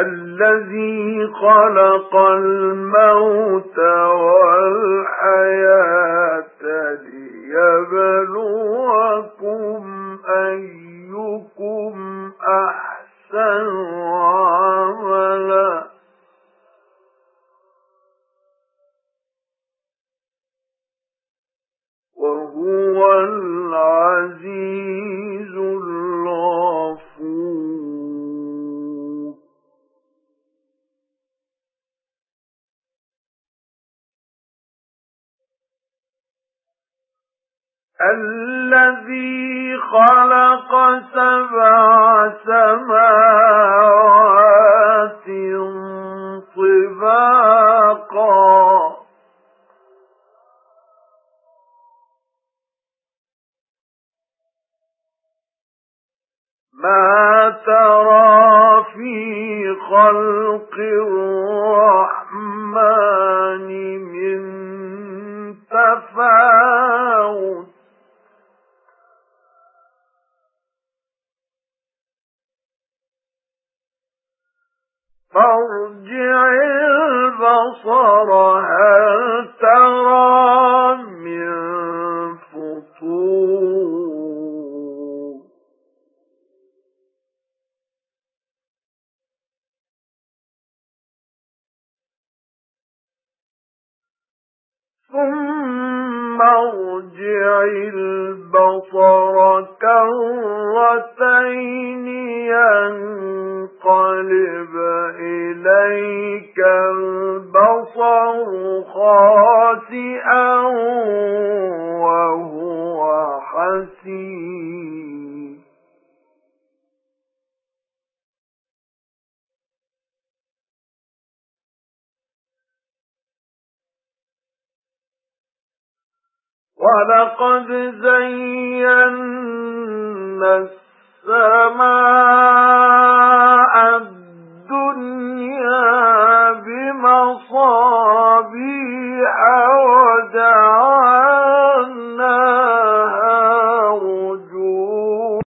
الذي خلق الموت والحياة ليبلوكم أيكم أحسن الذي خلق سبع سماوات طباقا. ما ترى في خلق الرحمن فارجع البصر هل ترى من فطور ثم ارجع البصر كرتين ينقلب إليك البصر خاسئا وهو حسين. وَلَقَدْ زَيَّنَّا